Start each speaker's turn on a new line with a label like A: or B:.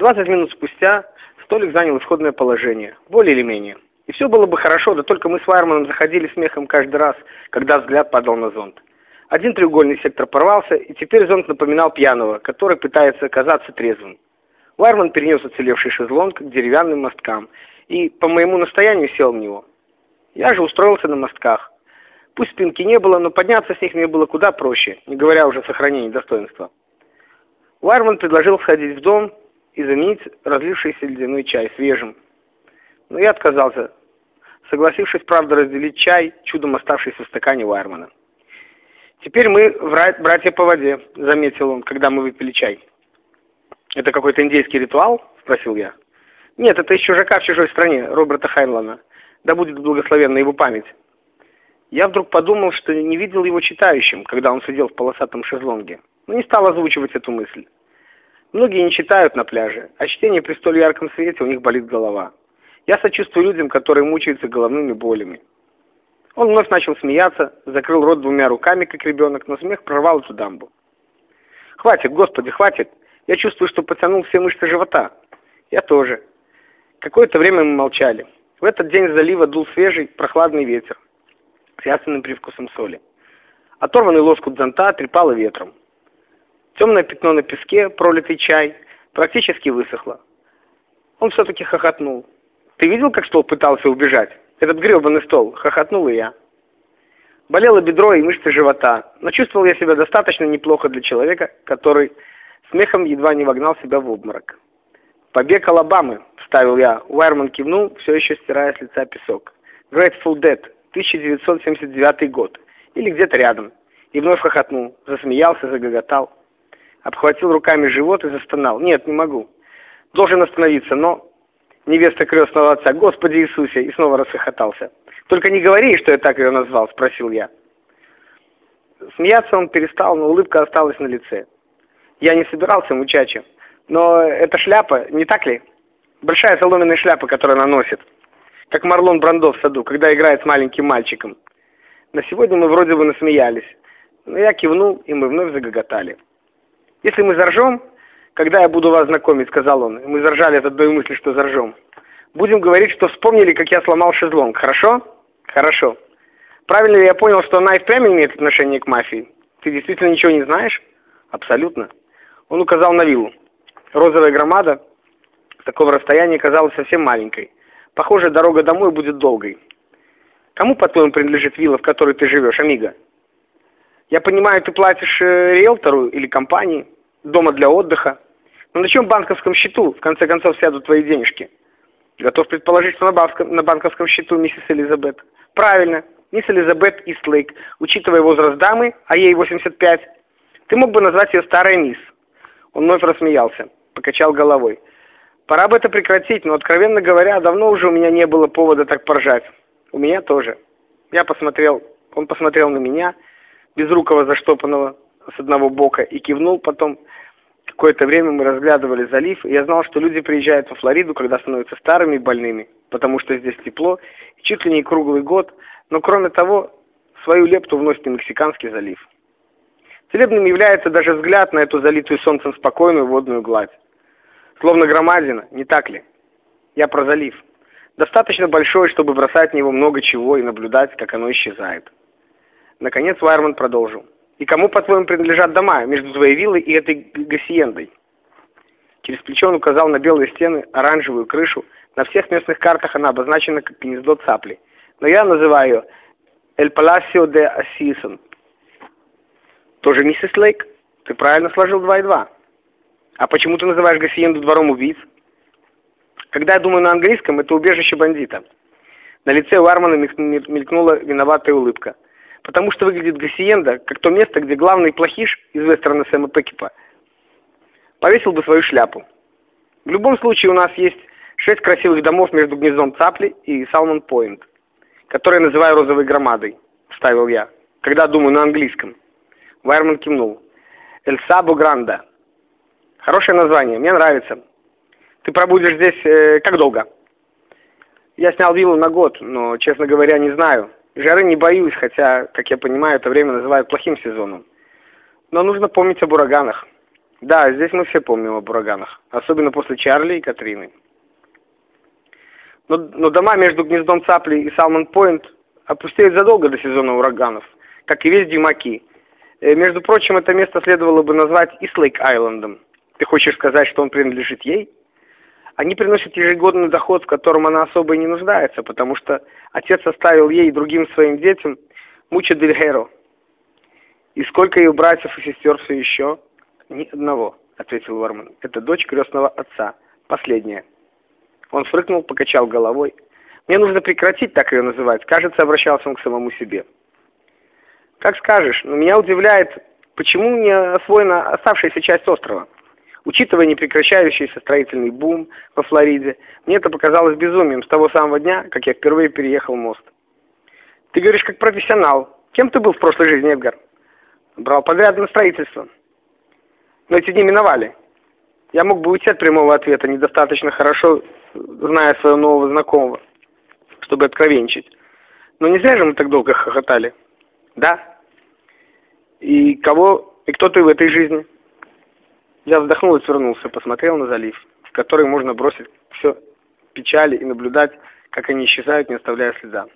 A: Двадцать минут спустя столик занял исходное положение, более или менее. И все было бы хорошо, да только мы с Вайерманом заходили смехом каждый раз, когда взгляд падал на зонт. Один треугольный сектор порвался, и теперь зонт напоминал пьяного, который пытается казаться трезвым. Вайерман перенес уцелевший шезлонг к деревянным мосткам и, по моему настоянию, сел в него. Я же устроился на мостках. Пусть спинки не было, но подняться с них мне было куда проще, не говоря уже о сохранении достоинства. Вайерман предложил сходить в дом и заменить разлившийся ледяной чай свежим. Но я отказался, согласившись, правда, разделить чай, чудом оставшийся в стакане Вайермана. «Теперь мы братья по воде», — заметил он, когда мы выпили чай. «Это какой-то индейский ритуал?» — спросил я. «Нет, это из «Чужака в чужой стране» Роберта Хайнлана. Да будет благословенна его память. Я вдруг подумал, что не видел его читающим, когда он сидел в полосатом шезлонге, но не стал озвучивать эту мысль. Многие не читают на пляже, а чтение при столь ярком свете у них болит голова. Я сочувствую людям, которые мучаются головными болями. Он вновь начал смеяться, закрыл рот двумя руками, как ребенок, но смех прорвал эту дамбу. «Хватит, господи, хватит! Я чувствую, что потянул все мышцы живота». «Я тоже». Какое-то время мы молчали. В этот день с залива дул свежий, прохладный ветер с ясным привкусом соли. Оторванный лоскут зонта трепало ветром. Темное пятно на песке, пролитый чай, практически высохло. Он все-таки хохотнул. «Ты видел, как стол пытался убежать? Этот гребаный стол!» — хохотнул и я. Болело бедро и мышцы живота, но чувствовал я себя достаточно неплохо для человека, который смехом едва не вогнал себя в обморок. «Побег Алабамы», — вставил я. Уайерман кивнул, все еще стирая с лица песок. «Grateful Dead», 1979 год. Или где-то рядом. И вновь хохотнул, засмеялся, загоготал. Обхватил руками живот и застонал. «Нет, не могу. Должен остановиться, но...» Невеста крестного отца, «Господи Иисусе!» И снова расхохотался. «Только не говори, что я так ее назвал», — спросил я. Смеяться он перестал, но улыбка осталась на лице. Я не собирался, мучача. Но эта шляпа, не так ли? Большая соломенная шляпа, которую она носит. Как Марлон Брандо в саду, когда играет с маленьким мальчиком. На сегодня мы вроде бы насмеялись. Но я кивнул, и мы вновь загоготали. «Если мы заржем, когда я буду вас знакомить», — сказал он, мы заржали от одной мысли, что заржем. «Будем говорить, что вспомнили, как я сломал шезлонг, хорошо?» «Хорошо. Правильно ли я понял, что она и впрямь имеет отношение к мафии? Ты действительно ничего не знаешь?» «Абсолютно». Он указал на виллу. Розовая громада с такого расстояния казалась совсем маленькой. Похоже, дорога домой будет долгой. Кому, по-твоему, принадлежит вилла, в которой ты живешь, Амиго? Я понимаю, ты платишь э, риэлтору или компании, дома для отдыха. Но на чем банковском счету, в конце концов, сядут твои денежки? Готов предположить, что на, банковском, на банковском счету миссис Элизабет. Правильно, мисс Элизабет Истлейк, учитывая возраст дамы, а ей 85, ты мог бы назвать ее старая мисс. Он вновь рассмеялся, покачал головой. Пора бы это прекратить, но, откровенно говоря, давно уже у меня не было повода так поржать. У меня тоже. Я посмотрел, он посмотрел на меня, безрукого заштопанного с одного бока, и кивнул потом. Какое-то время мы разглядывали залив, и я знал, что люди приезжают во Флориду, когда становятся старыми и больными, потому что здесь тепло, и чуть ли не круглый год, но кроме того, свою лепту вносит и Мексиканский залив. Целебным является даже взгляд на эту залитую солнцем спокойную водную гладь. Словно громадина, не так ли? Я про залив. Достаточно большой, чтобы бросать в него много чего и наблюдать, как оно исчезает. Наконец Вайерман продолжил. «И кому, по-твоему, принадлежат дома между твоей виллой и этой гасиендой?» Через плечо он указал на белые стены, оранжевую крышу. На всех местных картах она обозначена как гнездо цапли. Но я называю ее «Эль Паласио де Асисон». «Тоже миссис Лейк? Ты правильно сложил два и два». А почему ты называешь Гассиенду двором убийц? Когда я думаю на английском, это убежище бандита. На лице у Армана мелькнула виноватая улыбка. Потому что выглядит Гассиенда как то место, где главный плохиш из вестерна Сэма Пекипа повесил бы свою шляпу. В любом случае у нас есть шесть красивых домов между гнездом Цапли и Салмон-Пойнт, которые называю розовой громадой, вставил я, когда думаю на английском. Вайерман кивнул. «Эль Сабо Гранда». Хорошее название, мне нравится. Ты пробудешь здесь э, как долго? Я снял виллу на год, но, честно говоря, не знаю. Жары не боюсь, хотя, как я понимаю, это время называют плохим сезоном. Но нужно помнить об ураганах. Да, здесь мы все помним об ураганах, особенно после Чарли и Катрины. Но, но дома между гнездом Цапли и Салмон-Пойнт опустеют задолго до сезона ураганов, как и весь Дюмаки. Э, между прочим, это место следовало бы назвать Ислейк-Айлендом. Ты хочешь сказать, что он принадлежит ей? Они приносят ежегодный доход, в котором она особо и не нуждается, потому что отец оставил ей и другим своим детям Муча Дель Херо. И сколько ее братьев и сестер все еще? Ни одного, ответил Варман. Это дочь крестного отца. Последняя. Он фрыкнул, покачал головой. Мне нужно прекратить так ее называть. Кажется, обращался он к самому себе. Как скажешь, но меня удивляет, почему не освоена оставшаяся часть острова. Учитывая непрекращающийся строительный бум во Флориде, мне это показалось безумием с того самого дня, как я впервые переехал мост. Ты говоришь как профессионал. Кем ты был в прошлой жизни, Эдгар? Брал подряд на строительство. Но эти дни миновали. Я мог бы уйти от прямого ответа, недостаточно хорошо зная своего нового знакомого, чтобы откровенчить. Но не зря же мы так долго хохотали. Да? И кого, и кто ты в этой жизни? Я вздохнул и свернулся, посмотрел на залив, в который можно бросить все печали и наблюдать, как они исчезают, не оставляя следа.